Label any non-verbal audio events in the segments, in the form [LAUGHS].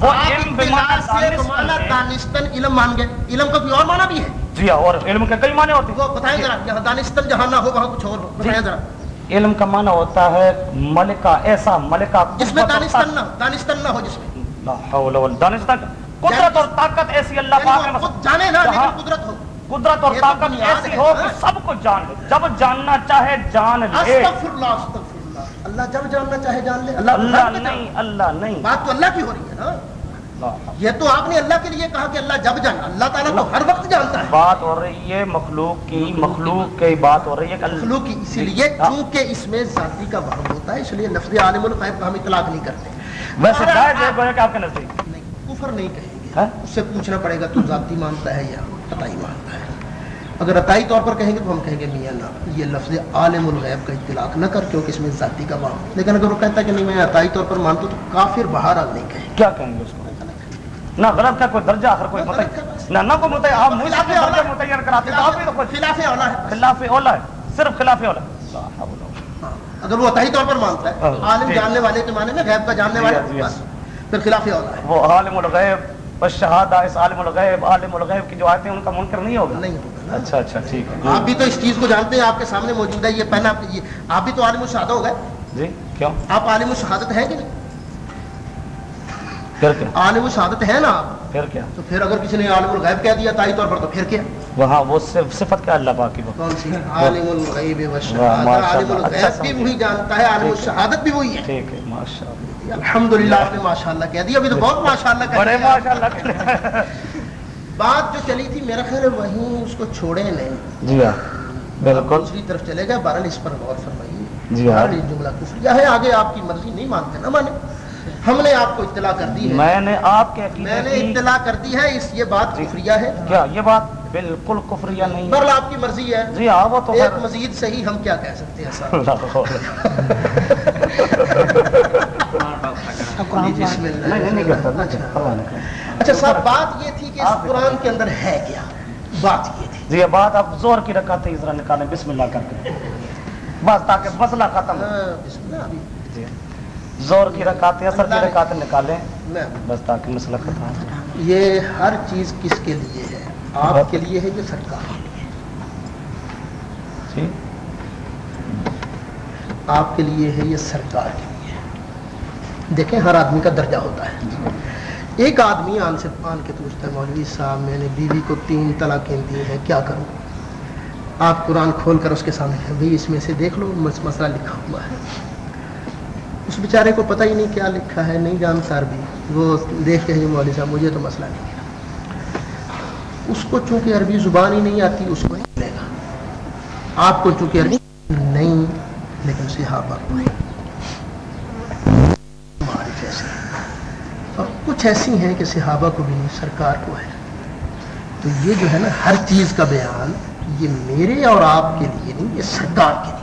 وہ علم دانستن علم مان گئے۔ علم کا کوئی اور معنی بھی ہے؟ جی ہاں اور علم کے کئی معنی ہوتے وہ بتائیں ذرا یہاں دانستن جہاں نہ ہو وہاں کچھ اور ہو۔ بتائیں ذرا۔ علم کا معنی ہوتا ہے ملکہ ایسا ملکہ جس میں دانستن نہ ہو دانستن نہ ہو جس میں۔ طاقت- لا حول ولا دانستان قدرت اور طاقت ایسی اللہ یعنی پاک نے خود جانے نہ لیکن قدرت ہو۔ قدرت اور طاقت ایسی ہو کہ۔ سب کو جان لے۔ جب جاننا چاہے جان لے۔ استغفر اللہ استغفر اللہ۔ اللہ جب جاننا چاہے جان لے۔ اللہ اللہ نہیں اللہ نہیں۔ بات تو اللہ کی ہو رہی ہے نا۔ یہ تو آپ نے اللہ کے لیے کہا کہ اللہ جب جانا اللہ تعالیٰ تو ہر وقت جانتا ہے۔ بات ہو رہی ہے مخلوق کی مخلوق کی بات ہو رہی ہے مخلوق کی اسی لیے ہاں۔ چونکہ اس میں ذاتی کا وہم ہوتا ہے اس لیے لفظ عالم الغیب کا ہم اطلاق نہیں کرتے۔ ویسے جائز ہے کہ آپ کے نزدیک نہیں کفر نہیں کہیں گے۔ ہاں؟ اس سے پوچھنا پڑے گا تو ذاتی مانتا ہے یا عطائی مانتا ہے؟ اگر عطائی طور پر کہیں گے تو ہم کہیں گے میاں نہ یہ لفظ عالم الغیب کا اطلاق نہ کر کیونکہ اس میں ذاتی کا وہم۔ لیکن اگر وہ کہتا ہے کہ نہیں میں عطائی طور پر مانتا تو کافر بہرحال نہیں کہیں کیا کہیں گے اس کو؟ نہ غلط کا کوئی درجہ آخر کوئی متعین نہ نہ کوئی متعین آپ مجھ سے درجہ متعین کراتے تو آپ بھی تو کوئی خلاف اولا ہے۔ خلاف اولا ہے صرف خلاف اولا ہاں، اگر وہ عطائی طور پر مانتا ہے ہاں، عالم ٹھیک۔ جاننے والے کے معنی میں غیب کا جاننے جی، والے جی۔ بس۔ پھر خلاف اولا ہے۔ وہ عالم الغیب والشہادہ اس عالم الغیب عالم الغیب کی جو آیتیں ہیں ان کا منکر نہیں ہوگا؟ نہیں ہوگا۔ اچھا اچھا ٹھیک ہے۔ آپ بھی تو اس چیز کو جانتے ہیں آپ کے سامنے موجود ہے یہ پہنا یہ آپ بھی تو عالم الشہادہ ہو گئے۔ جی کیوں؟ آپ عالم الشہادت ہیں کہ نہیں؟ پھر کیا؟ عالم الشہادت ہے نا۔ آپ پھر کیا؟ تو پھر اگر کسی نے عالم الغیب کہہ دیا تائی طور پر تو پھر کیا؟ وہاں وہ صرف صفت اللہ پاک کی کون سی؟ عالم الغیب عالم اللہ، اچھا الغیب بھی۔ وہی جانتا ہے عالم۔ الشہادت بھی وہی ہے۔ ٹھیک ہے ماشاء اللہ الحمدللہ آپ نے ماشاءاللہ کہہ دیا۔ ابھی تو بہت ماشاءاللہ کہہ بڑے دیا۔ ماشاء اللہ بات جو چلی تھی میرا خیال ہے وہیں اس کو چھوڑے نہیں جی ہاں بالکل۔ دوسری طرف چلے گئے۔ بہرحال اس پر غور فرمائیے۔ جی ہاں۔ جملہ کفریہ ہے آگے آپ کی مرضی نہیں مانتے نہ مانے ہم نے آپ کو اطلاع کر دی ہے۔ میں نے آپ کے میں نے اطلاع کر دی ہے اس یہ بات جی۔ کفریہ ہے۔ کیا یہ بات بالکل کفریہ نہیں ہے؟ بہرحال آپ کی مرضی ہے۔ جی ہاں وہ تو ایک مزید صحیح ہم کیا کہہ سکتے ہیں۔ جی،۔ اچھا۔ صاحب بات یہ تھی کہ اس قرآن کے اندر ہے کیا؟ بات یہ تھی۔ جی یہ بات آپ زور کی رکھاتے ذرا نکالیں۔ بسم اللہ کر کے۔ بس تاکہ مسئلہ ختم ہو۔ ہاں، بسم اللہ۔ ابھی جی۔ زور کی رکاتے اثر کی رکاتے نکالیں۔ بس تاکہ مسئلہ ختم ہو یہ ہر چیز کس کے لیے ہے؟ آپ کے لیے ہے یہ سرکار جی۔ آپ کے لیے ہے یہ سرکار کے لیے دیکھیں ہر آدمی کا درجہ ہوتا ہے۔ ایک آدمی آن سے آن کے پوچھتا ہے مولوی صاحب میں نے بیوی کو تین طلاقیں دی ہیں کیا کروں؟ آپ قرآن کھول کر اس کے سامنے بھائی اس میں سے دیکھ لو مس- مسئلہ لکھا ہوا ہے۔ اس بیچارے کو پتہ ہی نہیں کیا لکھا ہے، نہیں جانتا عربی وہ دیکھ کے یہ مولوی صاحب، مجھے تو مسئلہ نہیں ہے۔ اس کو چونکہ عربی زبان ہی نہیں آتی، اس کو نہیں ملے گا۔ آپ کو چونکہ عربی نہیں، لیکن صحابہ کو ہے۔ معارف ایسے اور کچھ ایسی ہیں کہ صحابہ کو بھی نہیں، سرکار کو ہے۔ تو یہ جو ہے نا، ہر چیز کا بیان، یہ میرے اور آپ کے لیے نہیں، یہ سرکار کے لیے۔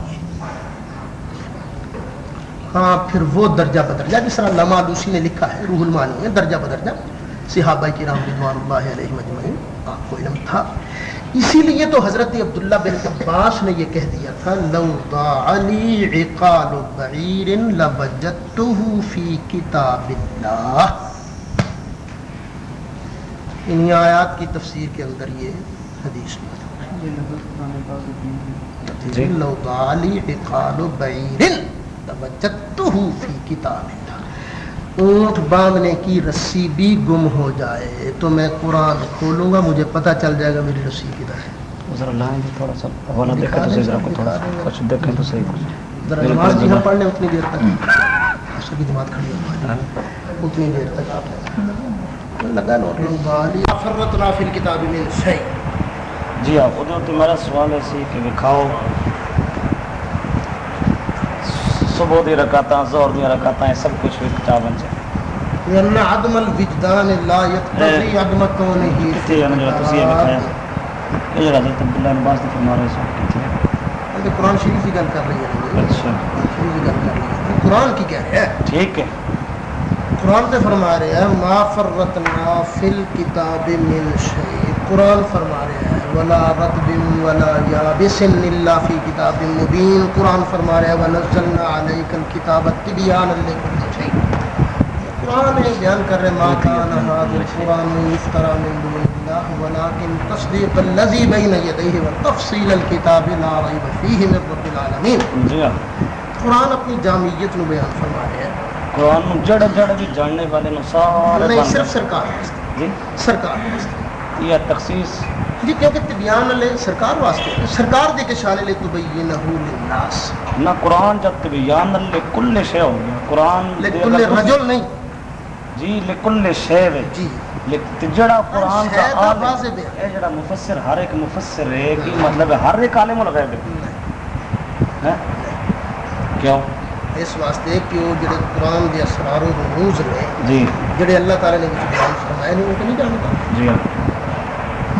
ہاں پھر وہ درجہ بدرجہ جس طرح لما دوسی نے لکھا ہے روح المانی میں درجہ بدرجہ۔ صحابہ کی رام رضوان اللہ علیہ مجمعین آپ کو علم تھا۔ اسی لیے تو حضرت عبداللہ بن عباس نے یہ کہہ دیا تھا لو ضاعلی عقال بعیر لوجدته فی کتاب اللہ۔ انہی آیات کی تفسیر کے اندر یہ حدیث جی۔ لو ضاعلی عقال بعیر۔ فی کتاب اونٹ باندھنے کی رسی بھی گم ہو جائے تو میں قرآن کھولوں گا مجھے پتہ چل جائے گا میری رسی کدھر ہے۔ ذرا لائیں گے تھوڑا سا حوالہ دیکھیں تو صحیح ذرا کو تھوڑا سا کچھ دیکھیں تو صحیح کچھ۔ ذرا بالکل نماز جی ہم بالکل۔ پڑھ لیں اتنی دیر تک۔ اس کی جماعت کھڑی ہو۔ اتنی دیر تک۔ آپ لگا نوٹ۔ بالی فرت نافل کتاب میں صحیح جی ہاں ادھر تو میرا سوال ہے سی کہ کھاؤ صبح دی رکاتا زور دی رکاتا سب کچھ کتابن سے لأن عدم الوجدان لا يقتضي عدم كونه کتنے ہیں جو تسی بتایا یہ جڑا حضرت عبداللہ بن عباس نے فرما رہے سو کتنے یہ قرآن شریف کی گل کر رہی ہے۔ اچھا۔ شریف کی گل کر رہی ہے۔ قرآن کی کہہ رہے ہیں ٹھیک ہے۔ قرآن سے فرما رہے ہیں ما فرتنا فی الکتاب من شیء قرآن فرما رہے ہیں۔ ولا رتب ولا یابس الا فی کتاب مبین قرآن فرما رہے ہیں ونزلنا علیک الکتاب تبیانا لکل شیء قرآن بیان کر رہے ماں کان هذا القرآن يفترى من دون الله ولكن تصديق الذي بين يديه وتفصيل الكتاب لا ريب فيه من رب العالمين۔ جی ہاں۔ قرآن اپنی جامعیت نو بیان فرما رہا ہے قرآن جڑ جڑ بھی جاننے والے نو سارے نہیں صرف۔ سرکار جی؟ سرکار۔ یہ تخصیص جی کیونکہ تبیان لے سرکار واسطے۔ سرکار دے کے شان لے تبینہ للناس۔ نہ قرآن جب طبیان لکل شے ہو گیا قرآن اگر تسی- رجل نہیں۔ جی لکل شے وے۔ جی۔ جڑا قرآن کا عالم۔ اے جڑا مفسر ہر ایک مفسر ہے کی مطلب ہے ہر ایک عالم الغیب ہے۔ ہیں؟ کیوں؟ اس واسطے کہ وہ جڑے قرآن دے اسرار و رموز نے جی۔ جڑے اللہ تعالی نے وچ بیان فرمائے نے وہ نہیں جانتا۔ جی۔ ہاں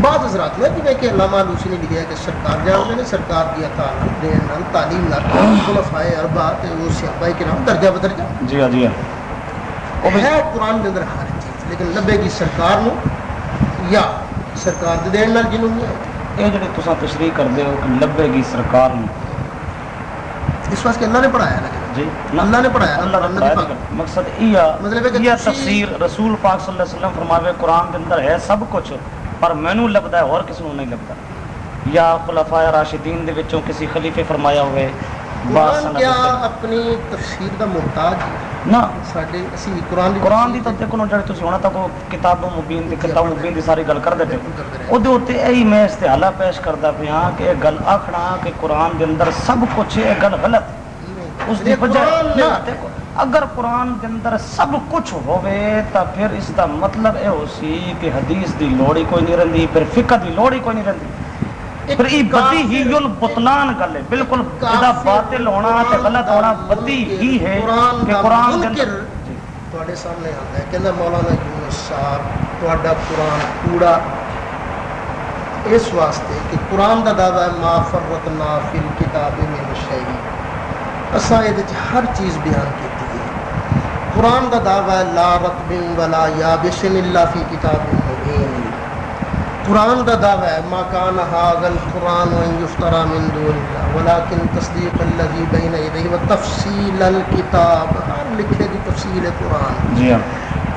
بعض حضرات میں جویں کہ علامہ علوسی نے لکھا ہے کہ سرکار جانتے نے سرکار دی تعلیم دے نال تعلیم نال خلفائے اربع تے وہ صحابہ کرام درجہ بدرجہ۔ جی ہاں جی ہاں۔ وہ بھی ہے قرآن دے اندر ہر چیز لیکن لبے کی سرکار نو یا سرکار دے دین نال جنوں یہ جڑے تساں تشریح کردے ہو کہ لبے گی سرکار نو۔ اس واسطے اللہ نے پڑھایا نا جی اللہ نے پڑھایا اللہ نے پڑھایا پاک۔ مقصد یہ مطلب ہے کہ یہ تفسیر رسول پاک صلی اللہ علیہ وسلم فرماوے قرآن کے اندر ہے سب کچھ۔ پر مینوں لبدا ہے اور کس نہیں لبدا۔ یا خلفاء راشدین دے وچوں کسی خلیفے فرمایا ہوئے کیا اپنی تفسیر دا محتاج نہ۔ ساڈے اسی قران دی قران دی تے۔ کووں جڑے تسی ہونا تک کتاب مبین دی کتاب جی، مبین دی ساری گل کر دے او دے اوتے ای میں استحالہ پیش کردا پیا ہاں کہ اے گل آکھنا کہ قران دے اندر سب کچھ اے گل غلط اس دی وجہ نہ دیکھو۔ اگر قرآن کے اندر سب کچھ ہوਵੇ تا پھر اس دا مطلب اے ہو سی کہ حدیث دی لوڑی کوئی نہیں رہندی پھر فقہ دی لوڑی کوئی نہیں رہندی۔ پھر ای بدی ہی یل بطلان کر لے بالکل ادا باطل ہونا تے غلط ہونا بدی ہی ہے کہ قرآن کے اندر جی۔ تواڈے سامنے آندا ہے کہندا مولانا یونس صاحب تواڈا قرآن کوڑا۔ اس واسطے کہ قرآن دا دعوی ہے ما فرتنا فی الکتاب من شیء اساں ہر چیز بیان کی۔ قرآن کا دعویٰ ہے، لا رقبن ولا یابسن اللہ فی کتاب مبین۔ قرآن کا دعویٰ ہے، ما کان حاغل قرآن و یفترا من دون اللہ، ولیکن تصدیق الذی بین یدیہ و تفصیل الکتاب۔ ہاں، لکھے دی تفصیل قرآن۔ جی ہاں۔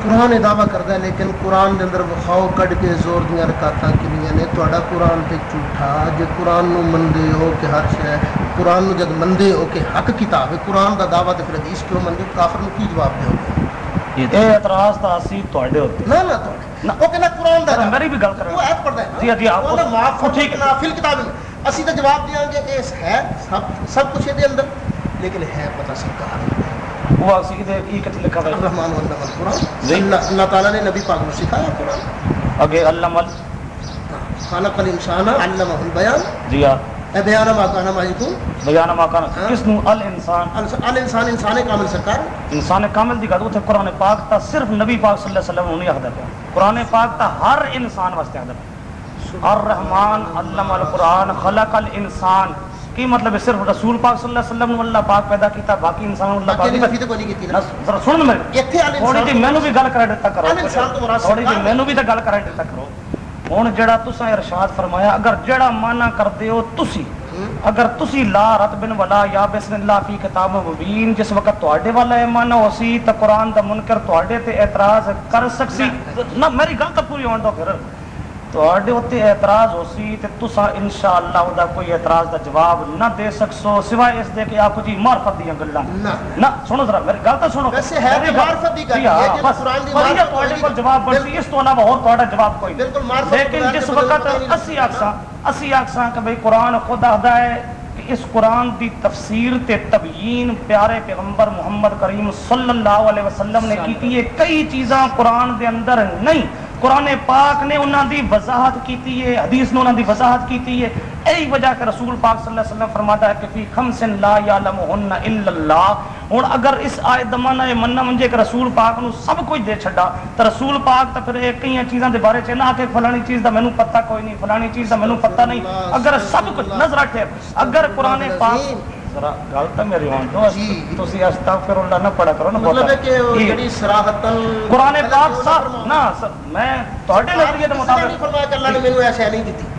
قرآن دعویٰ کرتا ہے لیکن قرآن دے اندر وکھاؤ کٹ کے زور دیا رکاتا کنیاں نے۔ تہاڈا قرآن تے جھوٹا جے قرآن نو مندے ہو کہ ہر شے قرآن نو جد مندے ہو کہ حق کتاب ہے قرآن دا دعویٰ تے پھر حدیث کیوں مندے؟ کافر نو کی جواب دیو گے جواب دیاں گے سب کچھ لیکن ہے پتہ سرکار۔ وہ اسی دے کی کتے لکھا ہے الرحمن جی۔ اللہ تعالیٰ نے نبی پاک کو سکھایا قرآن۔ اگے علم ال خالق الانسان علمہ البیان جی ہاں۔ بیان ما کان ما یکون۔ بیان ما کان۔ ہاں۔ کس نو؟ ال انسان۔ الانسان انسان کامل سرکار۔ انسان کامل دی گل اوتھے قرآن پاک تا صرف نبی پاک صلی اللہ علیہ وسلم نہیں آخدا پیا قرآن پاک تا ہر انسان واسطے پیا الرحمن علم القرآن خلق الانسان کی مطلب ہے؟ صرف رسول پاک صلی اللہ علیہ وسلم اللہ پاک پیدا کیتا باقی انسان اللہ پاک نہیں تو کوئی کیتی نا۔ ذرا سن الانسان تھوڑی جی مینو بھی گل کرا دیتا کرو۔ الانسان تو مراد تھوڑی جی سرکار۔ مینو بھی تو گل کرا دیتا کرو۔ ہوں جڑا تسا ارشاد فرمایا اگر جڑا مانا کرتے ہو تسی اگر تسی لا رت بن ولا یا بسم اللہ فی کتاب مبین جس وقت تواڈے والا ایمان ہو سی تے قرآن دا منکر تواڈے تے اعتراض کر سکسی۔ نہ میری گل تو پوری ہون دو پھر۔ اعتراض ہو سی تے تسا انشاءاللہ او دا کوئی اعتراض دا جواب نہ دے سکسو سوائے اس دے کہ آپ جی ہاں، جس وقت کہ قرآن خود آخدا ہے کہ اس قرآن دی تفسیر تے تبیین پیارے پیغمبر محمد کریم صلی اللہ علیہ وسلم نے کی ہے کئی چیزاں قرآن دے اندر نہیں۔ قرآن پاک نے انہاں دی وضاحت کیتی ہے، حدیث نے انہاں دی وضاحت کیتی ہے۔ یہی وجہ کہ رسول پاک صلی اللہ علیہ وسلم فرماتا ہے کہ فی خمس لا یعلمہن الا اللہ۔ ہن اگر اس آیت دمانہ یہ مننا منجے کہ رسول پاک نو سب کچھ دے چھڈا، تو رسول پاک تو پھر یہ کئی چیزاں دے بارے چ نہ کہ فلانی چیز دا مینوں پتہ کوئی نہیں، فلانی چیز دا مینوں پتہ نہیں۔ اگر سب کچھ نظر رکھے، اگر قرآن پاک ذرا کرو نا مطلب نہیں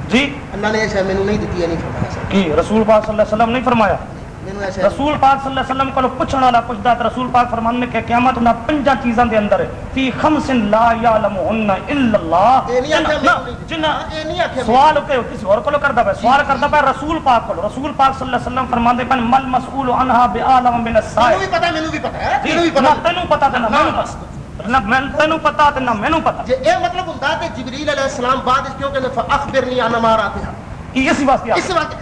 جی اللہ نے فرمایا رسول پاک صلی اللہ علیہ وسلم کو پوچھنا نہ پوچھدا تے رسول پاک فرمان میں کہ قیامت نہ پنجا چیزاں دے اندر فی خمس لا یعلمہن الا اللہ۔ جنہ جی۔ ہاں، سوال جی۔ کہ کسی اور کو کردا پے سوال کردا پے رسول پاک کو رسول پاک صلی اللہ علیہ وسلم فرمان دے پن مل مسئول عنها بعالم من السائل۔ مینوں بھی پتہ جی، ہاں۔ مینوں بھی پتہ ہے مینوں بھی پتہ تینوں پتہ تے نہ مینوں پتہ نہ میں تینوں مطلب علیہ السلام بعد کیوں کہ فاخبرنی عن ما راتھا اس واسطے اس واسطے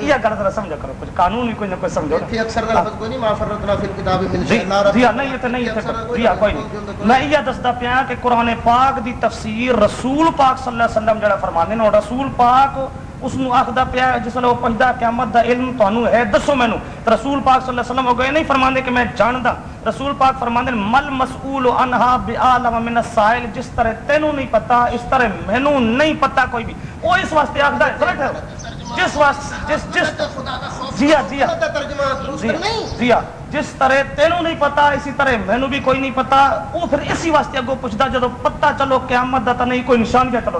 یہ غلط نہ سمجھا کرو کچھ قانون بھی کوئی نہ کوئی سمجھو جی، نہیں یہ تو نہیں جی ہاں کوئی نہیں۔ میں یہ دستا پیا کہ قرآن پاک دی تفسیر رسول پاک صلی اللہ علیہ وسلم جڑا فرماندے نے رسول پاک اس نو آخدا پیا جس ویلے وہ پہنچتا قیامت دا علم تانوں ہے۔ دسو مینوں۔ رسول پاک صلی اللہ علیہ وسلم ہو گئے نہیں فرماندے کہ میں جاندا۔ رسول پاک فرماندے مل مسئول عنہا بعالم من السائل جس طرح تینو نہیں پتا اس طرح مینوں نہیں پتا کوئی بھی۔ وہ اس واسطے آخدا ہے جس جس جس جیا جیا جیا جس طرح تینوں نہیں پتا اسی طرح مینو بھی کوئی نہیں پتا۔ وہ پھر اسی واسطے اگوں پوچھتا جدو پتا چلو قیامت دا تو نہیں کوئی نشان کیا چلو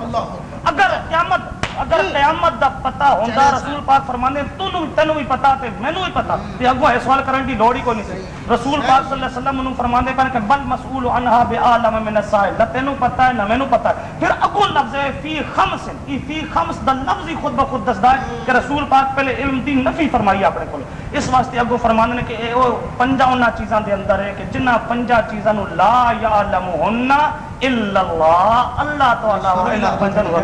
اگر قیامت اگر قیامت دا پتا ہوندا رسول پاک فرمانے تینوں تینوں بھی پتا تے مینوں بھی پتا۔ تے اگوں اے سوال کرن دی لوڑ ہی کوئی نہیں۔ رسول پاک صلی اللہ علیہ وسلم انہوں فرماندے پر کہ بل مسئول عنہ بے عالم من السائل۔ نہ تینوں پتا ہے نہ مینوں پتا ہے۔ پھر اکو لفظ ہے فی خمس۔ ای فی خمس دا لفظ ہی خود بخود دسدا ہے کہ رسول پاک پہلے علم دین نفی فرمائی اپنے کول۔ اس واسطے اگو فرماندے کہ اے او پنجا انہاں چیزاں دے اندر ہے کہ جنہاں پنجا چیزاں نو لا یعلمہن الا اللہ۔ اللہ تو علاوہ انہاں پنجاں نو۔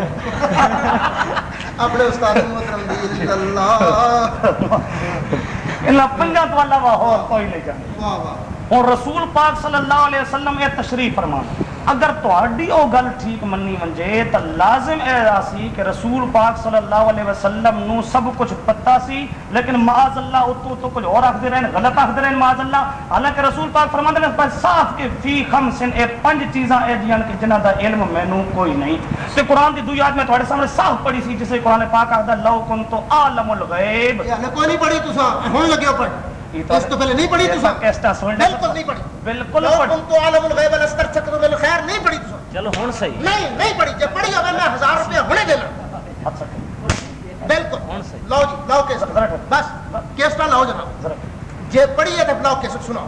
اپنے استاد محترم دی اللہ۔ [LAUGHS] اللہ پنجا تو کوئی نہیں جانے۔ اور رسول پاک صلی اللہ علیہ وسلم یہ تشریف فرمانا اگر تہاڈی او گل ٹھیک مننی ونجے، تو لازم ایسا سی کہ رسول پاک صلی اللہ علیہ وسلم نو سب کچھ پتا سی، لیکن معاذ اللہ اتو تو کچھ اور آخدے رہن، غلط آخدے رہن معاذ اللہ۔ حالانکہ رسول پاک فرما دے پر صاف کے فی خمسن، اے پنج چیزاں اے دیان کہ جنہ دا علم مینو کوئی نہیں۔ تو قرآن دی دویات میں توڑے سامنے صاف پڑی سی، جسے قرآن پاک آخدا، لو کن تو عالم الغیب۔ یہ کوئی نہیں تو سا ہن لگے پڑھ اس تو پہلے نہیں پڑھی بالکل نہیں پڑھی۔ بالکل تو عالم الغیب چکر میں خیر نہیں پڑھی چلو ہن صحیح۔ نہیں نہیں پڑھی۔ جب پڑھی ہوے میں 1000 روپے ہنے بالکل۔ ہن صحیح۔ لو جی لو بس لو جے پڑھی ہے سناؤ۔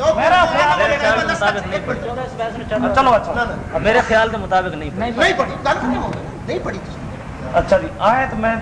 اچھا۔ میرے خیال کے مطابق نہیں چلو اچھا۔ میرے خیال کے مطابق نہیں اچھا جی آیت میں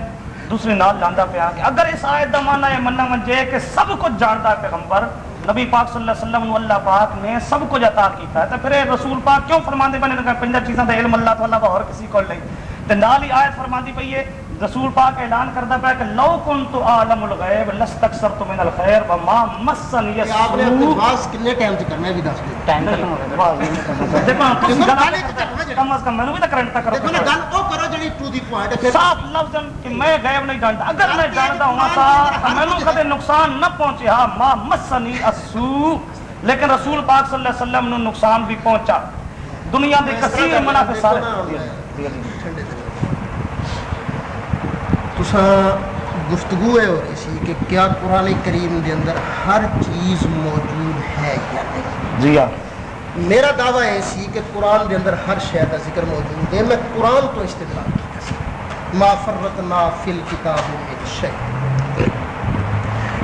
دوسرے نال جانتا پیا کہ اگر اس آیت کا مانا ہے منا من جے کہ سب کچھ جانتا ہے پیغمبر نبی پاک صلی اللہ علیہ وسلم اللہ پاک نے سب کچھ عطا کیتا ہے تو پھر رسول پاک کیوں فرماندے بنے؟ لگا پنجہ چیزاں دے علم اللہ تعالی اور کسی کو نہیں۔ تے نال ہی آیت فرماندی پئی ہے رسول پاک اعلان کردہ پہ کہ لو کن تو عالم الغیب لست اکثر تو من الخیر و ما مسن یسو آپ نے اپنے باز کنے ٹائم سے کرنا ہے بھی دس ٹائم سے کرنا ہے۔ دیکھو تم گل کم از کم میں بھی تو کرنٹ تک کرو۔ دیکھو گل او کرو جڑی ٹو دی پوائنٹ ہے صاف لفظ کہ میں غیب نہیں جانتا۔ اگر میں جانتا ہوں تا میں کدے نقصان نہ پہنچے۔ ہا ما مسنی اسو لیکن رسول پاک صلی اللہ علیہ وسلم نو نقصان بھی پہنچا۔ دنیا دے کثیر منافع سارے تسان گفتگو ہے ہو رہی سی کہ کیا قرآن کریم دے اندر ہر چیز موجود ہے یا نہیں؟ جی ہاں۔ میرا دعویٰ ہے سی کہ قرآن دے اندر ہر شے کا ذکر موجود ہے۔ میں قرآن تو استعمال کیا سی۔ ما فرتنا فل کتاب ایک شے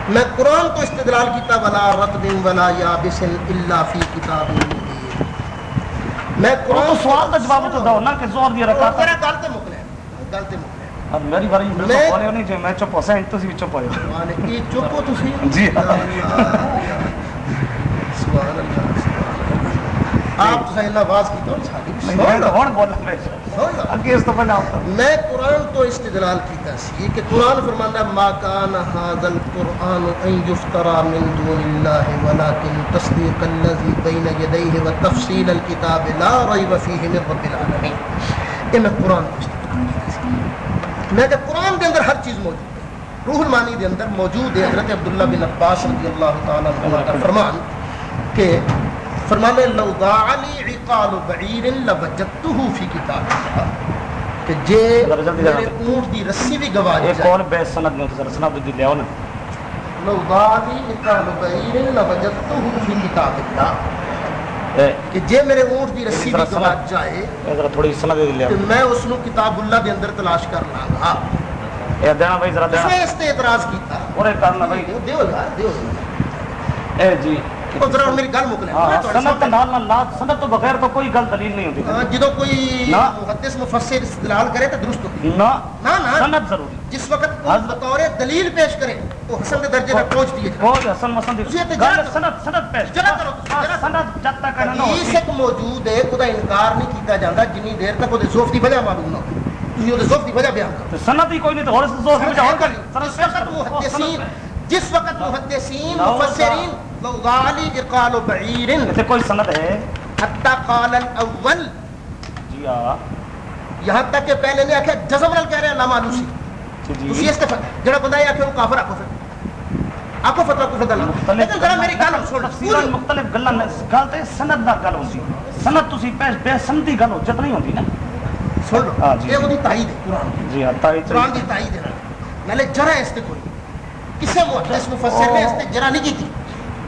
میں قرآن کو استدلال کیتا ولا رت رتب ولا یابس الا فی کتاب میں قرآن سوال کا جواب تو دو نا کہ زور دی رکعت۔ میرا گل تے مکلے گل تے مکلے اور میری باری میں- میں بولے نہیں جو میں چپ ہو سین تسی بھی چپ ہو سبحان اللہ یہ چپ ہو تسی۔ سبحان اللہ سبحان اللہ آپ تو سائن آواز کی تو ساڈی بھی میں سن تو لو ہن بولا میں سن لو اگے اس تو پہلے آپ میں قرآن تو استدلال کیتا سی کہ قرآن فرماندا ہے ما کان هذا القرآن ان يفترى من دون الله میں کہ قرآن کے اندر ہر چیز موجود ہے۔ روح المانی کے اندر موجود ہے حضرت عبداللہ بن عباس رضی اللہ تعالیٰ عنہ کا فرمان کہ فرمانے لو ضاع لی عقال بعیر لوجدته فی کتاب کہ جے میرے اونٹ دی رسی بھی گواہ ایک جائے۔ اور بے سند میں ذرا سند دی لیاؤ نا لو ضاع لی عقال بعیر لوجدته فی کتاب اللہ کہ جے میرے اونٹ دی رسی گواہ سند- جائے ذرا تھوڑی سند دی لیاؤ تو میں اس نو کتاب اللہ دے اندر تلاش کر لاں گا اے دینا بھائی ذرا دینا۔ نے اس تے اعتراض کیتا۔ اور ایک کرنا بھائی۔ دیو دیو یار دیو۔ اے جی۔ ਉਹ ਜ਼ਰਾ ਮੇਰੀ ਗੱਲ ਮੁੱਕ ਲੈ ਸਨਤ ਨਾਲ ਨਾਲ درست ہوتی ضروری۔ جس وقت بطور دلیل پیش کرے وہ حسن کے درجے تک پہنچ دیے بہت حسن مسند گل سند پیش چلا کرو۔ سند جب تک نہ ہو۔ اس ایک موجود ہے خدا انکار نہیں کیتا جاندا جنی دیر تک وہ زوف دی وجہ معلوم نہ ہو۔ ਤੁਸੀਂ ਉਹਦੇ ਜ਼ੋਫ ਦੀ ਵਜ੍ਹਾ ਬਿਆਨ ਕਰੋ ਸਨਦ ਹੀ ਕੋਈ ਨਹੀਂ ਤੇ ਹੋਰ ਜ਼ੋਫ ਦੀ ਵਜ੍ਹਾ ਹੋਰ ਕਰ ਸਨਦ جس وقت محدثین مفسرین غالب قال بعير. ایسے کوئی سند ہے. حتى قال الاول جی ہاں. یہاں تک کہ پہلے نے کہا جزمرل کہہ رہے ہیں علامہ الوسی جی. جی. اس کا جڑا بندہ یہ کہ وہ کافر ہے کافر اپ کو فتوی کو دلا لیکن ذرا میری گل سن تفسیر مختلف گلاں گل تے سند دا گل ہوندی۔ سند تسی بے بے سندی گل ہو جتنی ہوندی نا؟ سن ہاں جی یہ جی. ودی تائید قران جی ہاں تائید قران دی تائید ہے۔ نالے جڑا اس تے کوئی۔ کسے وہ اس مفسر نے اس تے جڑا نہیں کیتی۔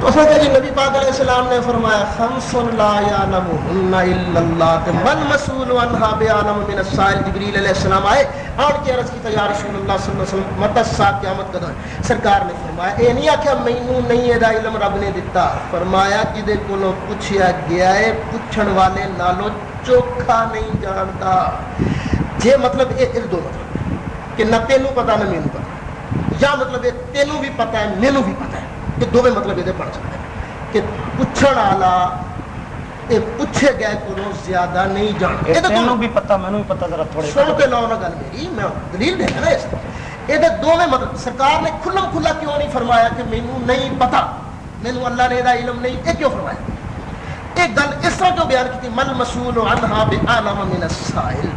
تو اس کہ جی نبی پاک علیہ السلام نے فرمایا خمس لا یعلمہن الا اللہ تے من مسئول عنہا بیعلم من السائل جبریل علیہ السلام آئے اور کی عرض کی تا یا رسول اللہ صلی اللہ علیہ وسلم مت الساعت قیامت کدو ہے۔ سرکار نے فرمایا، اے نہیں آکھیا مینوں نہیں ادا علم رب نے دتا۔ فرمایا جدے کولوں پوچھیا گیا ہے پوچھن والے نالوں چوکھا نہیں جانتا۔ جے مطلب یہ یہ دو مطلب کہ نہ تینوں پتا نہ مینوں پتا یا مطلب یہ تینوں بھی پتا ہے مینوں بھی پتا ہے یہ دونوں مطلب یہ پڑھ سکتے ہیں کہ پوچھن والا یہ پوچھے گئے کو زیادہ نہیں جانتا۔ اے یہ تو تینوں دونوں بھی پتہ مینوں بھی پتہ ذرا تھوڑے سن کے لاؤ نہ گل میری میں دلیل دے نا اس یہ دونوں مطلب سرکار نے کھلم کھلا کیوں نہیں فرمایا کہ مینوں نہیں پتا مینوں اللہ نے دا علم نہیں یہ کیوں فرمایا؟ ایک گل اس طرح کیوں بیان کی مل مسول عنہا بعالم من السائل۔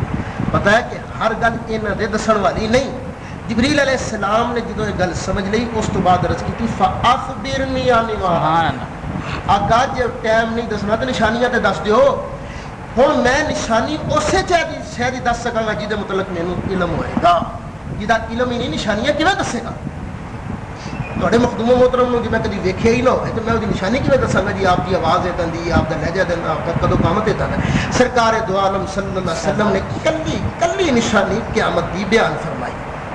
پتہ ہے کہ ہر گل انہاں دے دسن والی نہیں۔ جبریل علیہ السلام نے جدو یہ گل سمجھ لئی، اس تو بعد عرض کی فاخبرنی عن ما سبحان آقا ٹائم نہیں دسنا تو نشانیاں تے دس دیو۔ ہن میں نشانی اسے چاہیے شاید دس سکاں گا جہدے متعلق مینوں علم ہوئے گا۔ جہدا علم ہی نہیں، نشانیاں کیویں دسے گا؟ تھوڑے مخدوم محترم نو جی میں کدی ویکھیا ہی نہ ہوئے تو میں وہ نشانی کیویں دساں گا؟ جی آپ کی آواز اتن دی، آپ کا لہجہ دینا آپ کا کدو کام دیتا ہے سرکار دو عالم صلی اللہ علیہ وسلم نے کلی کلی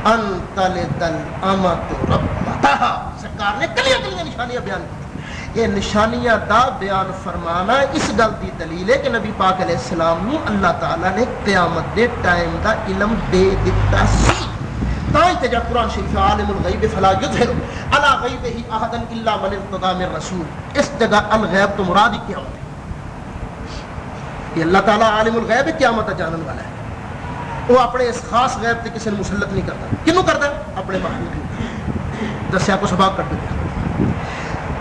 نشانی قیامت امت ربتها سرکار نے کلیاں کلیاں نشانیاں بیان کی۔ یہ نشانیاں دا بیان فرمانا اس گل دی دلیل ہے کہ نبی پاک علیہ السلام نو اللہ تعالی نے قیامت دے ٹائم دا علم دے دتا سی۔ تاں تے قرآن شریف عالم الغیب، فلا یظہر علی غیبہ احدا الا من ارتضى من رسول۔ اس جگہ الغیب تو مراد ہی قیامت ہے۔ کہ اللہ تعالی عالم الغیب قیامت جانن والا ہے۔ وہ اپنے اس خاص غیب تے کسی نے مسلط نہیں کرتا۔ کنوں کرتا اپنے مخلوق نوں دسیا کو سبق کر دیا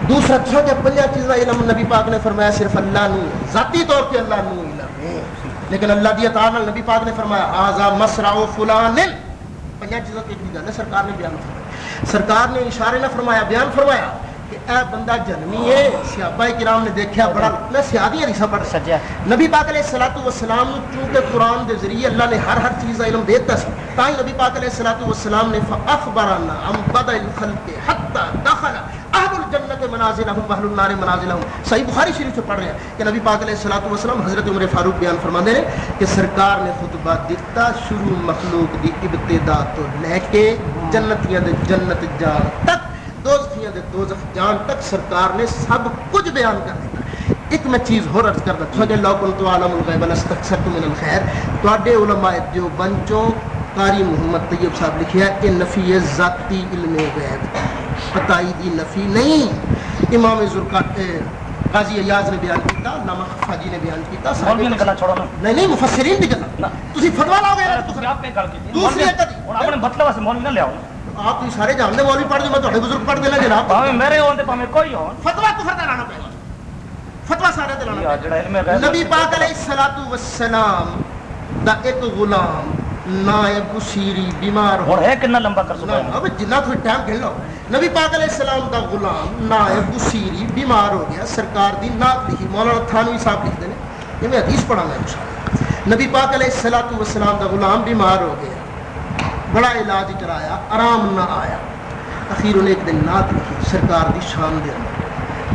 دوسرا کیا کہ پنجا چیزاں علم نبی پاک نے فرمایا، صرف اللہ نو ذاتی طور پہ اللہ نو علم ہے۔ لیکن اللہ دی عطا نبی پاک نے فرمایا آزا مسرع فلان پنجا چیزوں کی ایک بھی گل ہے، سرکار نے بیان فرمایا۔ سرکار نے اشارے نہ فرمایا، بیان فرمایا۔ کہ اے بندہ جنمی ہے صحابہ کرام نے دیکھا بڑا میں سیادی حدیثہ پڑھ رہا سجا نبی پاک علیہ الصلوۃ والسلام نو چونکہ قرآن دے ذریعے اللہ نے ہر ہر چیز دا علم دیتا سی تاں ہی نبی پاک علیہ الصلوۃ والسلام نے فاخبرنا ام بدء الخلق حتى دخل اهل الجنہ منازلهم واهل النار منازلهم۔ صحیح بخاری شریف سے پڑھ رہے ہیں کہ نبی پاک علیہ الصلوۃ والسلام حضرت عمر فاروق بیان ہیں کہ سرکار نے خطبہ دیتا شروع مخلوق دی ابتدا تو لے کے جنتیاں دے جنت جان تک دنیا دے دوزخ جان تک سرکار نے سب کچھ بیان کر دیتا ایک میں چیز ہو ہور عرض کرنا تھوڑے کن تو عالم الغیب استغفرت من الخیر۔ تو تواڈے علماء دیوبند بنچو قاری محمد طیب صاحب لکھیا ہے کہ نفی ذاتی علم غیب قطائی دی نفی نہیں۔ امام زرکات قاضی ایاز نے بیان کیتا علامہ خفاجی نے بیان کیتا مولوی نے گلا چھوڑو نہیں نہیں مفسرین بھی گلا۔ تسی فتوا لاؤ گے دوسری ہوں اپنے مطلب واسطے مولوی نہ لیاؤ ਆਪਣੇ ਮਤਲਬ ਵਾਸਤੇ ਮੌਲਵੀ ਨਾ ਲਿਆਓ آپ تسی سارے جانتے مولوی پڑھ دے میں تہاڈے بزرگ پڑھ دینا جناب ਭਾਵੇਂ ਮੇਰੇ ਹੋਣ ਤੇ ਭਾਵੇਂ ਕੋਈ ਹੋਣ فتوا کفر دا لانا پے گا فتوا سارے تے لانا یہ پے ਜਿਹੜਾ علم غیب نبی پاک علیہ الصلوۃ والسلام دا ایک غلام نائب بصیری بیمار ہو ਹੁਣ ਹੈ ਕਿੰਨਾ ਲੰਬਾ ਕਰ ਸੁਭਾ اب جنہ کوئی ٹائم گھل لو نبی پاک علیہ السلام دا غلام نائب بصیری بیمار ہو گیا سرکار دی نعت لکھی مولانا تھانوی صاحب لکھ دے نے یہ میں حدیث پڑھا میں انشاءاللہ نبی پاک علیہ الصلوۃ والسلام دا غلام بیمار ہو گیا بڑا علاج کرایا، آرام نہ آیا۔ اخیر انہیں ایک دن نعت لکھی، سرکار دی شان دے اندر۔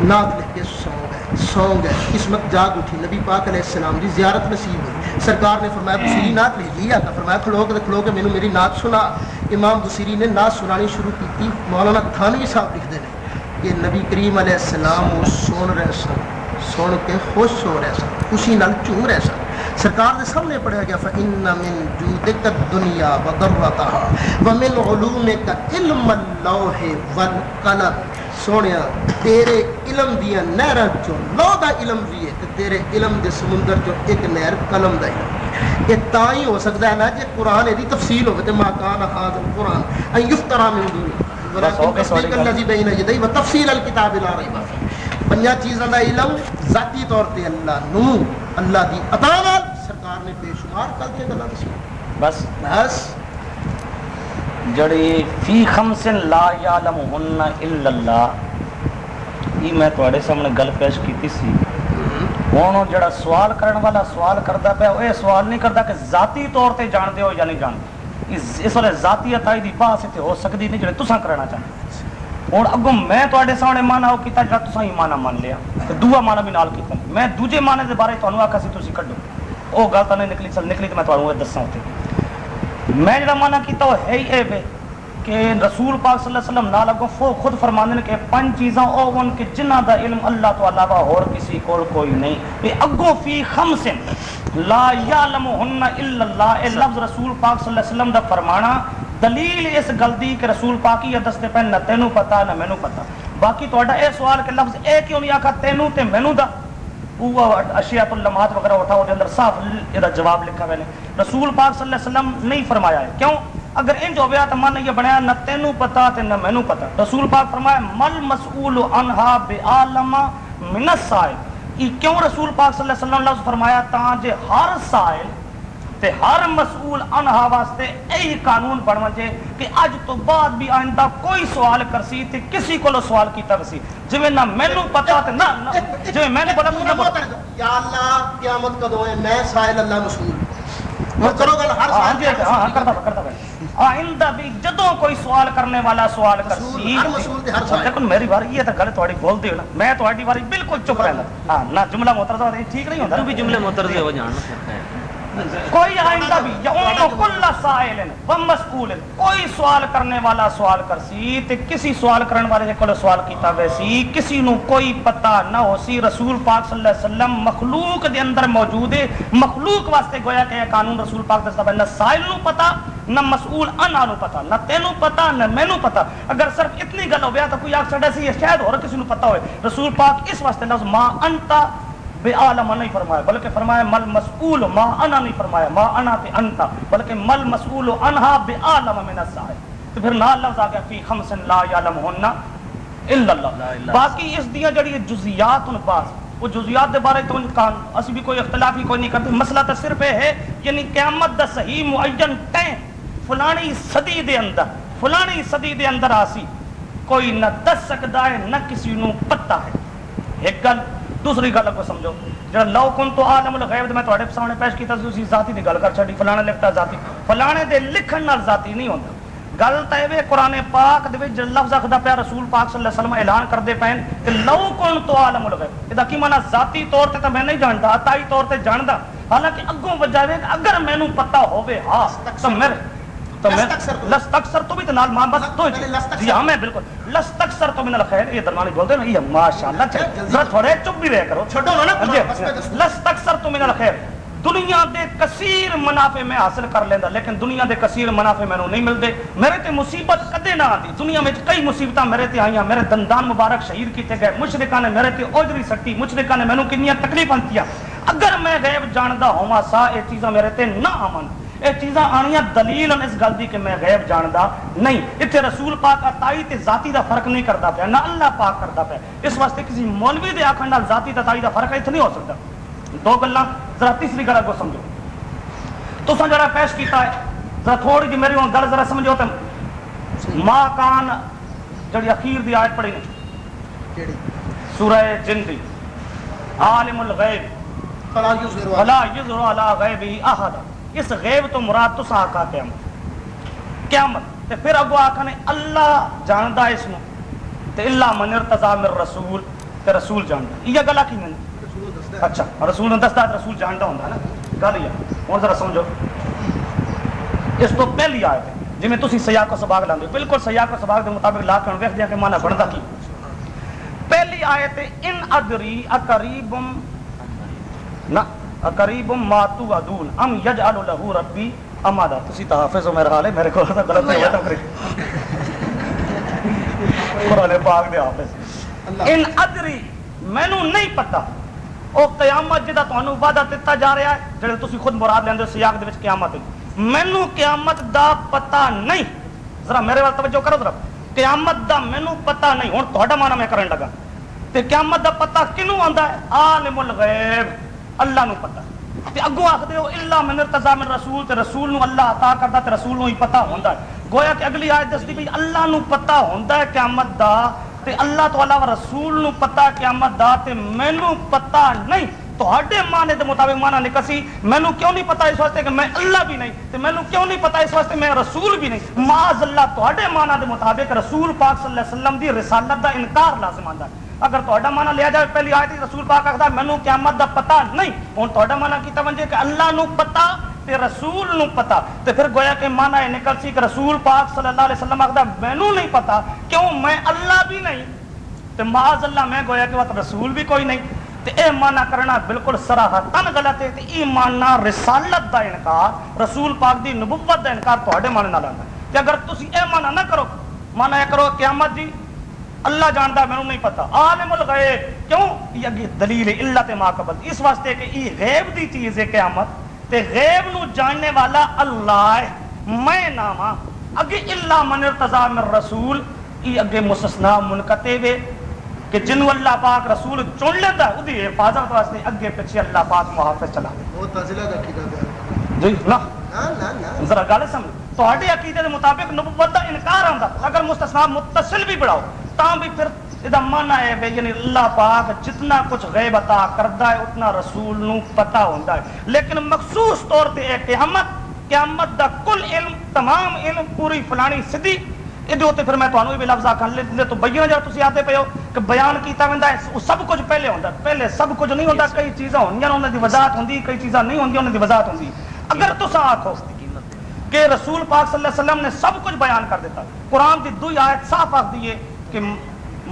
نعت لکھ کے سو گئے سو گئے قسمت جاگ اٹھی، نبی پاک علیہ السلام دی زیارت نصیب ہوئی۔ سرکار نے فرمایا بصیری نعت لکھ لی آتا فرمایا، کھلو کے کھلو کے مینوں میری نعت سنا۔ امام بصیری نے نعت سنانی شروع کی مولانا تھانوی صاحب لکھ دے کہ نبی کریم علیہ السلام وہ سن رہے سن سن کے خوش ہو رہے سن، خوشی نال چوم رہے سن۔ سرکار دے سامنے پڑھیا گیا فإن من جودك الدنيا وضرتها ومن علومك علم اللوح والقلم۔ سونیا تیرے علم دیا نہراں چوں لو دا علم بھی ہے تے تیرے علم دے سمندر چوں ایک نہر قلم دا ہے یہ تا ہی ہو سکتا ہے نا جے قرآن دی تفصیل ہوے تے ما کان ھذا القرآن ان یفترا من دون ہو ولكن تصدیق سواری گل۔ الذی بین یدی و تفصیل الکتاب لا ریب فیہ۔ پنجا چیزاں دا علم ذاتی طور تے اللہ نو اللہ دی عطا سرکار نے بے شمار کل کے گلاں دسی بس بس۔ جڑی فی خمس لا یعلمہن الا اللہ یہ میں تواڈے سامنے گل پیش کیتی سی۔ ہن وہ جڑا سوال کرن والا سوال کردا پیا وہ یہ سوال نہیں کردا کہ ذاتی طور تے جانتے ہو یا نہیں جانتے۔ اس ویلے ذاتی عطائی دی بحث تے ہو سکدی نہیں جڑے تساں کرنا چاہتے ہوں اگوں میں تواڈے سامنے مانا وہ کیتا جڑا تساں ہی مانا مان لیا۔ تے دوسرا مانا بھی نال کیتا۔ میں دوجے مانے دے بارے تانوں آکھا سی تسی کڈو۔ او گل تا نہیں نکلی، چل نکلی تے میں تانوں وہ دساں تے میں جڑا مانا کیتا وہ ہے ہی اے کہ رسول پاک صلی اللہ علیہ وسلم نال اگوں خود فرماندے نے کہ پنج چیزاں او ون کہ جنہاں دا علم اللہ تو علاوہ اور کسی کول کوئی نہیں۔ اے اگوں فی خمس لا یعلمہن الا اللہ۔ اے لفظ رسول پاک صلی اللہ علیہ وسلم دا فرمانا دلیل اس گل دی کہ رسول پاک ہی دستے پہ نہ تینوں پتہ، نہ مینوں پتہ۔ باقی تہاڈا اے سوال کہ لفظ اے کیوں نہیں آکھا؟ تینوں تے مینوں دا۔ وہ اشیات اللمحات وغیرہ اٹھاؤ دے اندر صاف یہ جواب لکھا میں نے۔ رسول پاک صلی اللہ علیہ وسلم نہیں فرمایا ہے۔ کیوں؟ اگر انج ہو گیا تو من یہ بنایا، نہ تینو پتا تے نہ مینوں پتا۔ رسول پاک فرمایا، مل مسئول عنہا بعالم من السائل۔ یہ کیوں رسول پاک صلی اللہ علیہ وسلم لفظ فرمایا؟ تاں جے ہر سائل تے ہر مسئول انہا واسطے یہی قانون بن وجے کہ اج تو بعد بھی آئندہ کوئی سوال کرسی تے کسی کو سوال کیتا وسی جویں نہ مینوں پتا تے نہ جویں میں نے بولا یا اللہ قیامت کدو ہے؟ میں سائل اللہ مسئول ہوں کرو گل ہر ہاں سائل جی ہاں ہاں کرتا کرتا آئندہ بھی جدوں کوئی سوال کرنے والا سوال کرسی ہر مسئول تے ہر سوال۔ دیکھو میری یہ تو گل تھوڑی بول دیو نا میں باری بالکل چپ رہنا ہاں نہ جملہ محترضہ ٹھیک نہیں تو بھی ہوتا جملے مترجے ہو جان ہے کوئی آئندہ بھی کل سائل و کوئی سوال کرنے والا سوال کرسی، تے کسی سوال کرنے والے دے کول سوال کیتا ویسی کسی نو کوئی پتہ نہ ہو سی، رسول پاک صلی اللہ علیہ وسلم مخلوق دے اندر موجود ہے، مخلوق واسطے گویا کہ یہ قانون رسول پاک دستا ہے نہ سائل نو پتہ، نہ مسئول انا نو پتہ، نہ تینوں پتہ، نہ مینوں پتہ۔ اگر صرف اتنی گل ہو گیا تو کوئی آگ چڑھا سی، یہ شاید اور کسی نو پتہ ہوئے۔ رسول پاک اس واسطے لفظ ما انتا بے عالم نہیں فرمایا بلکہ فرمایا مل مسئول ما انا نہیں فرمایا ما انا تے انتا بلکہ مل مسئول انہا بے عالم من السائل تو پھر نال لفظ آ گیا فی خمس لا یعلمہن الا اللہ۔ باقی اس دیا جڑی جزیات ان پاس وہ جزیات دے بارے تو کان اسی بھی کوئی اختلاف ہی کوئی نہیں کرتے۔ مسئلہ تو صرف یہ ہے یعنی قیامت دا صحیح معین ٹائم فلانی صدی دے اندر فلانی صدی دے اندر آسی کوئی نہ دس سکتا ہے نہ کسی نو پتا ہے۔ ایک گل دوسری گل کو سمجھو۔ جڑا لو کن تو عالم الغیب میں تواڈے سامنے پیش کیتا سی تسی ذاتی دی گل کر چھڈی۔ فلانے لکھتا ذاتی۔ فلانے دے لکھن نال ذاتی نہیں ہوندا۔ گل تے وے قران پاک دے وچ لفظ اخدا پیا رسول پاک صلی اللہ علیہ وسلم اعلان کردے پین کہ لو کن تو عالم الغیب۔ ادا کی معنی ذاتی طور تے تے میں نہیں جاندا، عطائی طور تے جاندا۔ حالانکہ اگوں وجہ وے اگر مینوں پتہ ہوے ہاں تو میرے تو میں؟ تو بھی تو نال ماں بس تو۔ جی ہاں میں بالکل۔ تو یہ بولتے ہیں یہ ماشاءاللہ ذرا تھوڑے چپ بھی کرو۔ نا جی، میں دنیا دے کثیر منافع میں حاصل کر لیندا لیکن دنیا دے کثیر منافع مینوں نہیں ملدے میرے تے مصیبت کدے نہ آتی۔ دنیا میں کئی مصیبتاں میرے تے آئیاں میرے دندان مبارک شہید کیتے گئے۔ مشرکاں نے میرے تے اوجری سٹی۔ مشرکاں نے مینوں کنیاں تکلیفاں دتیاں۔ اگر میں غیب جاندا ہوواں سا اے چیزاں میرے تے نہ آمن۔ اے چیزاں آنیاں دلیل اس گل دی کہ میں غیب جاندا نہیں۔ ایتھے رسول پاک عطائی تے ذاتی دا فرق نہیں کردا پیا نہ اللہ پاک کردا پیا۔ اس واسطے کسی مولوی دے آکھن نال ذاتی تے عطائی دا فرق ایتھے نہیں ہو سکدا۔ دو گلاں ذرا تیسری گل کو سمجھو۔ تساں جڑا پیش کیتا ہے ذرا تھوڑی جی میری ہن گل ذرا سمجھو تے ما کان جڑی اخیر دی آیت پڑھی نے۔ سورہ جن دی۔ عالم الغیب۔ فلا یظہر علی- فلا یظہر علی غیبہ احد۔ اس غیب تو مراد تو آکھا قیامت قیامت۔ تے پھر اگو آکھا نے اللہ جاندا اس نو۔ تے اللہ من ارتضا من رسول تے رسول جاندا۔ یہ گل آکھی میں رسول دسدا ہے۔ اچھا رسول نے دستا رسول جاندا ہوندا نا۔ گل یہ ہن ذرا سمجھو۔ اس تو پہلی آیت ہے۔ جویں تسی سیاق و سباق لاندے بالکل سیاق و سباق دے مطابق لا کے ویکھ دیا کہ معنی بندا کی۔ پہلی آیت ہے ان ادری اقریبم۔ نہ اقریبم ما توعدون ام یجعل له ربی امادا۔ تسی تو حافظ ہو میرا حال ہے میرے کو تو غلط نہیں ہوا کرے قرآن پاک دے حافظ۔ ان ادری مینوں نہیں پتا او قیامت جدا تانوں وعدہ دتا جا رہا ہے جڑے تسی خود مراد لیندے سیاق دے وچ قیامت مینوں قیامت دا پتہ نہیں۔ ذرا میرے وال توجہ کرو ذرا۔ قیامت دا مینوں پتہ نہیں۔ ہن تہاڈا معنی میں کرن لگا۔ تے قیامت دا پتہ کینوں آندا ہے؟ عالم الغیب۔ اللہ نو پتہ۔ تے اگوں آکھدے ہو، الا من ارتضا من رسول، تے رسول نو اللہ عطا کردا تے رسول نو ہی پتہ ہوندا ہے۔ گویا کہ اگلی آیت دسدی بھی اللہ نو پتہ ہوندا ہے قیامت دا، تے اللہ تو علاوہ رسول نو پتہ قیامت دا، تے مینوں پتہ نہیں۔ تہاڈے معنی دے مطابق معنی نکسی۔ مینوں کیوں نہیں پتہ اس واسطے کہ میں اللہ بھی نہیں، تے مینوں کیوں نہیں پتہ اس واسطے میں رسول بھی نہیں۔ معاذ اللہ، تہاڈے معنی دے مطابق رسول پاک صلی اللہ علیہ وسلم دی رسالت دا انکار لازم آندا ہے۔ اگر تہاڈا معنی لیا جائے پہلی آیت وچ رسول پاک آکھدا مینوں قیامت دا پتہ نہیں۔ ہن تہاڈا معنی کیتا ونجے کہ اللہ نو پتہ تے رسول نو پتہ۔ تے پھر گویا کہ معنی یہ نکل سی کہ رسول پاک صلی اللہ علیہ وسلم آکھدا مینوں نہیں پتہ، کیوں میں اللہ بھی نہیں؟ تے معاذ اللہ، میں گویا کہ وقت رسول بھی کوئی نہیں۔ تے اے معنی کرنا بالکل سراحتن غلط ہے۔ تے ای معنی رسالت دا انکار، رسول پاک دی نبوت دا انکار تہاڈے معنی نال آندا ہے۔ تے اگر تسی اے معنی نہ کرو معنی یہ کرو قیامت جی اللہ جانتا مینوں نہیں پتا عالم الغیب۔ کیوں؟ یہ اگے دلیل ہے اللہ تے ما قبل اس واسطے کہ یہ غیب دی چیز ہے قیامت۔ تے غیب نو جاننے والا اللہ ہے میں ناما اگے اللہ من ارتضا من رسول یہ اگے مستثنا منقطع وے۔ کہ جنو اللہ پاک رسول چن لیتا ہے ادھی حفاظت واسطے اگے پیچھے اللہ پاک محافظ چلا۔ دے وہ تازلہ دا عقیدہ ہے جی نہ نا ذرا گل سمجھ۔ تہاڈے عقیدے دے مطابق نبوت دا انکار آندا۔ اگر مستثنا متصل بھی بڑھاؤ تاں بھی پھر ادھا مانا ہے بے یعنی اللہ پاک جتنا کچھ غیب عطا کردہ ہے اتنا رسول نو پتا ہوتا ہے لیکن مقصود طور پر ایک قیامت قیامت دا کل علم تمام علم پوری فلانی صدی ادھو تے پھر میں تو تمہیں بھی لفظہ کھان لے تو بیان جا تسی آتے پہ ہو کہ بیان کیتا ہوندہ ہے سب کچھ پہلے ہوندہ ہے پہلے سب کچھ نہیں ہوندہ کئی چیزیں ہوندی ہیں انہوں دی وضاعت ہوندی کئی چیزیں نہیں ہوندی انہوں دی وضاعت ہوندی اگر تو سا آخو کہ رسول پاک صلی اللہ علیہ وسلم نے سب کچھ بیان کر دیتا قرآن دی دو آیت صاف آخ دیئے کہ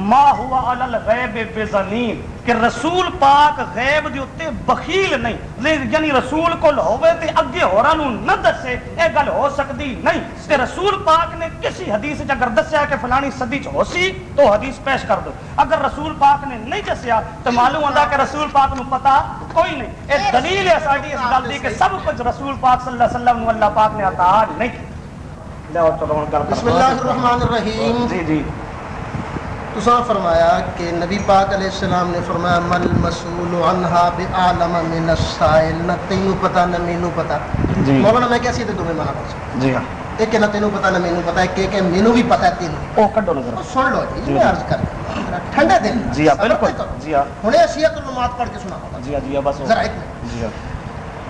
ما ہوا علی الغیب بزنین کہ رسول پاک غیب دی اتے بخیل نہیں یعنی رسول کو ہوئے تے اگے ہورا نو نہ دسے اے گل ہو سکتی نہیں۔ تے رسول پاک نے کسی حدیث چ اگر دسیا کہ فلانی صدی چ ہو سی تو حدیث پیش کر دو۔ اگر رسول پاک نے نہیں دسیا تو معلوم ہوتا کہ رسول پاک نو پتا کوئی نہیں۔ اے دلیل ہے ساڈی اس گل دی کہ سب کچھ رسول پاک صلی اللہ علیہ وسلم نو اللہ پاک نے عطا نہیں۔ لے چلو ہن گل بسم اللہ الرحمن الرحیم۔ جی جی۔ تو صاحب فرمایا کہ نبی پاک علیہ السلام نے فرمایا مل مسول انہا بے عالم من السائل. نہ تینوں پتا نہ مینوں پتا جی۔ مولانا میں کیسی تھی تمہیں مہارا سا جی ہاں۔ ایک کہ نہ تینوں پتا نہ مینوں پتا ایک کہ مینوں بھی پتا ہے تینوں۔ او کٹو نظر۔ سن لو جی،, جی میں عرض کر ٹھنڈے دل۔ جی ہاں بالکل۔ جی ہاں۔ ہنے اسیت المات پڑھ کے سنا ہوگا جی ہاں جی ہاں بس۔ ذرا ایک جی ہاں۔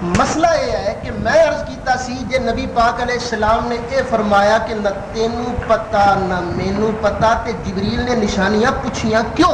مسئلہ یہ ہے کہ میں عرض کیتا سی جے نبی پاک علیہ السلام نے یہ فرمایا کہ نہ تینوں پتا نہ مینوں پتا تے جبریل نے نشانیاں پوچھیاں کیوں؟